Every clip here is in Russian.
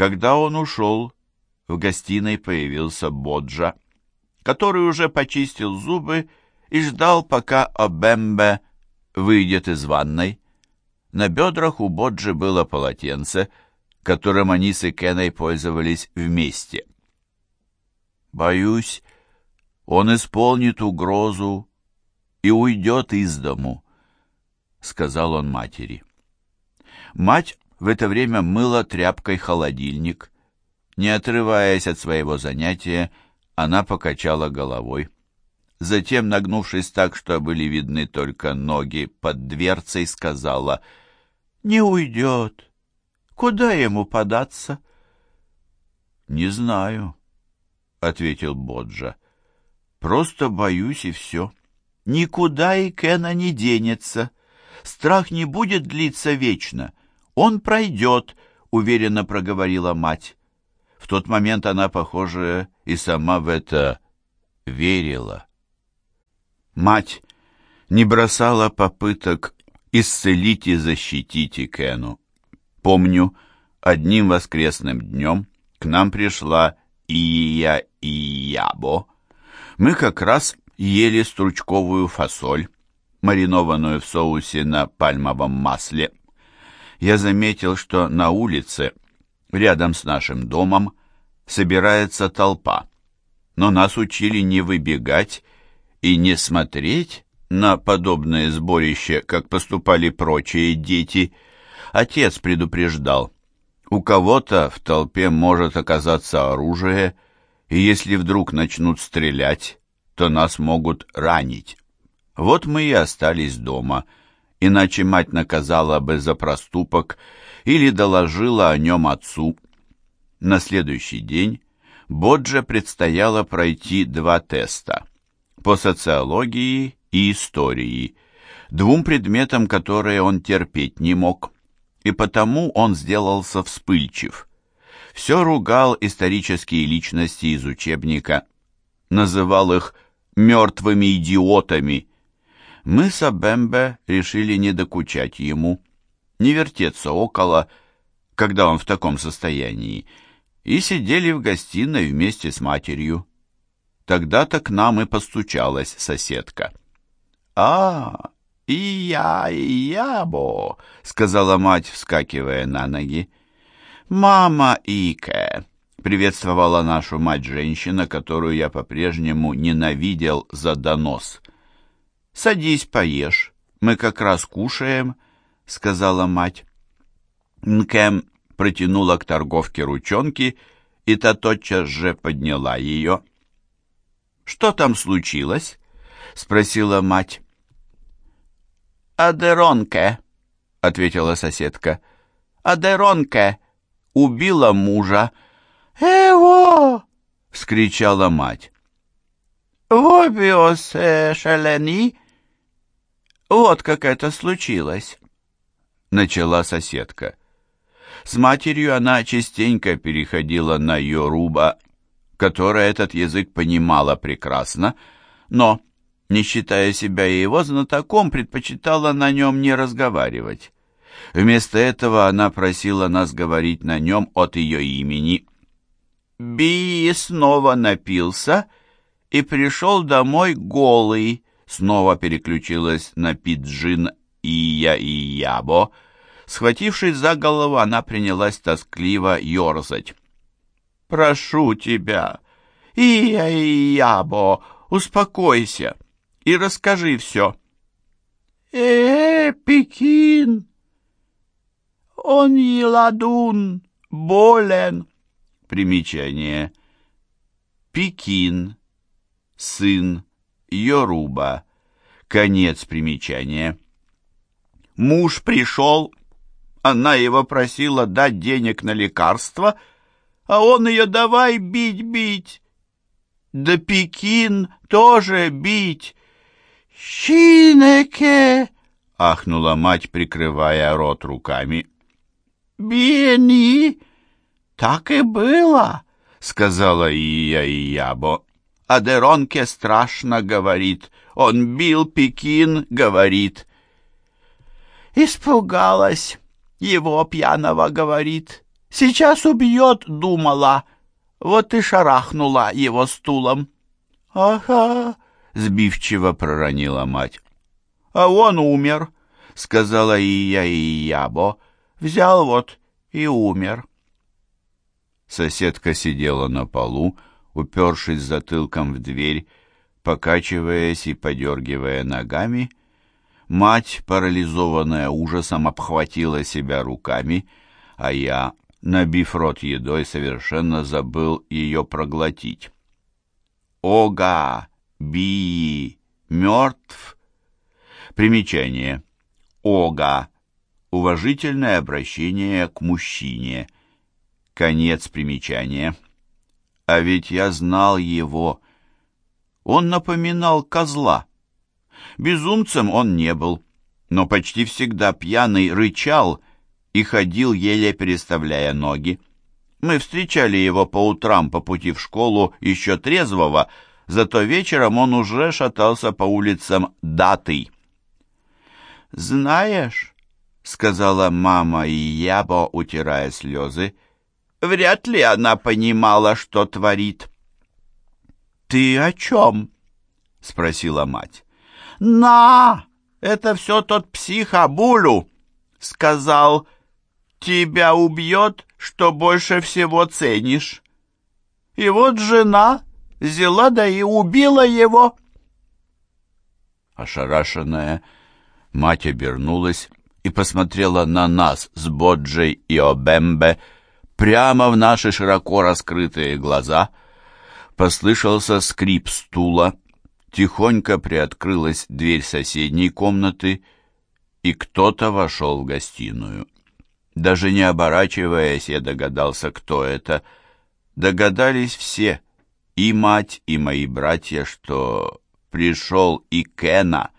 Когда он ушел, в гостиной появился Боджа, который уже почистил зубы и ждал, пока Обембе выйдет из ванной. На бедрах у Боджи было полотенце, которым они с Икеной пользовались вместе. «Боюсь, он исполнит угрозу и уйдет из дому», — сказал он матери. Мать в это время мыла тряпкой холодильник. Не отрываясь от своего занятия, она покачала головой. Затем, нагнувшись так, что были видны только ноги под дверцей, сказала, «Не уйдет. Куда ему податься?» «Не знаю», — ответил Боджа. «Просто боюсь, и все. Никуда и Кена не денется. Страх не будет длиться вечно. Он пройдет», — уверенно проговорила мать. В тот момент она, похоже, и сама в это верила. Мать не бросала попыток исцелить и защитить Икену. Помню, одним воскресным днем к нам пришла Ия Иябо. Мы как раз ели стручковую фасоль, маринованную в соусе на пальмовом масле. Я заметил, что на улице, рядом с нашим домом, собирается толпа. Но нас учили не выбегать и не смотреть на подобное сборище, как поступали прочие дети. Отец предупреждал, у кого-то в толпе может оказаться оружие, и если вдруг начнут стрелять, то нас могут ранить. Вот мы и остались дома, иначе мать наказала бы за проступок или доложила о нем отцу. На следующий день Бодже предстояло пройти два теста по социологии и истории, двум предметам, которые он терпеть не мог, и потому он сделался вспыльчив. Все ругал исторические личности из учебника, называл их «мертвыми идиотами». Мы с Абембе решили не докучать ему, не вертеться около, когда он в таком состоянии, и сидели в гостиной вместе с матерью. Тогда-то к нам и постучалась соседка. «А, и я, и я, бо», — сказала мать, вскакивая на ноги. «Мама Ике», — приветствовала нашу мать женщина, которую я по-прежнему ненавидел за донос. «Садись, поешь, мы как раз кушаем», — сказала мать. Нкем протянула к торговке ручонки, и та тотчас же подняла ее. «Что там случилось?» — спросила мать. «Адеронке», — ответила соседка. «Адеронке убила мужа». «Эво!» — вскричала мать. «Вобиос шалени?» «Вот как это случилось», — начала соседка. С матерью она частенько переходила на Йоруба, которая этот язык понимала прекрасно, но, не считая себя и его знатоком, предпочитала на нем не разговаривать. Вместо этого она просила нас говорить на нем от ее имени. Би снова напился и пришел домой голый, снова переключилась на пиджин Ия и Ябо, Схватившись за голову, она принялась тоскливо ерзать. «Прошу тебя, Ия-Ябо, успокойся и расскажи все». «Э, Пекин! Он еладун, болен!» Примечание. Пекин, сын, Йоруба. Конец примечания. Муж пришел она его просила дать денег на лекарства, а он ее давай бить-бить. Да Пекин тоже бить. «Щинеке!» — ахнула мать, прикрывая рот руками. «Бени!» «Так и было!» — сказала Ия Иябо. «А Деронке страшно, — говорит. Он бил Пекин, — говорит». «Испугалась!» его пьяного говорит. Сейчас убьет, думала. Вот и шарахнула его стулом. «Ага», — сбивчиво проронила мать. «А он умер», — сказала и я, и Ябо. «Взял вот и умер». Соседка сидела на полу, упершись затылком в дверь, покачиваясь и подергивая ногами. Мать, парализованная ужасом, обхватила себя руками, а я, набив рот едой, совершенно забыл ее проглотить. «Ога! Би! Мертв!» Примечание. «Ога!» Уважительное обращение к мужчине. Конец примечания. А ведь я знал его. Он напоминал козла. Безумцем он не был, но почти всегда пьяный рычал и ходил, еле переставляя ноги. Мы встречали его по утрам по пути в школу еще трезвого, зато вечером он уже шатался по улицам датый. «Знаешь», — сказала мама и Ябо, утирая слезы, — «вряд ли она понимала, что творит». «Ты о чем?» — спросила мать. «На! Это все тот псих Абулю!» — сказал. «Тебя убьет, что больше всего ценишь». И вот жена взяла да и убила его. Ошарашенная мать обернулась и посмотрела на нас с Боджей и Обембе прямо в наши широко раскрытые глаза. Послышался скрип стула, тихонько приоткрылась дверь соседней комнаты, и кто-то вошел в гостиную. Даже не оборачиваясь, я догадался, кто это. Догадались все, и мать, и мои братья, что пришел и Кена.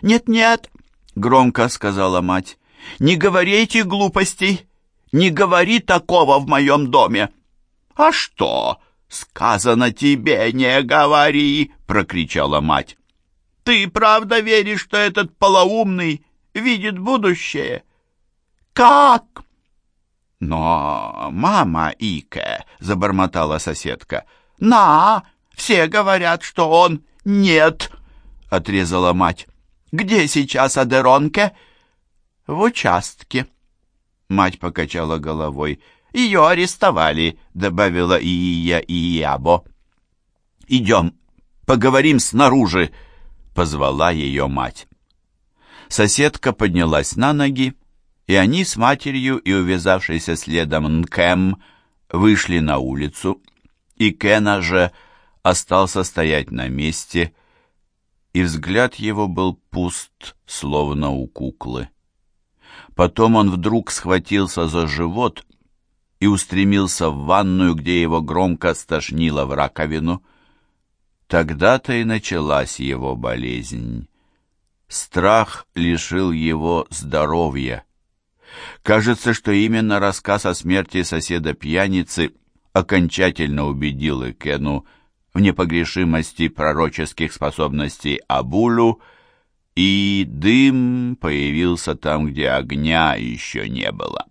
«Нет-нет», — громко сказала мать, — «не говорите глупостей, не говори такого в моем доме». «А что?» «Сказано тебе, не говори!» — прокричала мать. «Ты правда веришь, что этот полоумный видит будущее?» «Как?» «Но, мама Ике», — забормотала соседка, — «на, все говорят, что он нет», — отрезала мать. «Где сейчас Адеронке?» «В участке». Мать покачала головой. «Ее арестовали», — добавила Ия Иябо. «Идем, поговорим снаружи», — позвала ее мать. Соседка поднялась на ноги, и они с матерью и увязавшийся следом Нкэм вышли на улицу, и Кена же остался стоять на месте, и взгляд его был пуст, словно у куклы. Потом он вдруг схватился за живот и устремился в ванную, где его громко стошнило в раковину. Тогда-то и началась его болезнь. Страх лишил его здоровья. Кажется, что именно рассказ о смерти соседа-пьяницы окончательно убедил Экену в непогрешимости пророческих способностей Абулу, и дым появился там, где огня еще не было.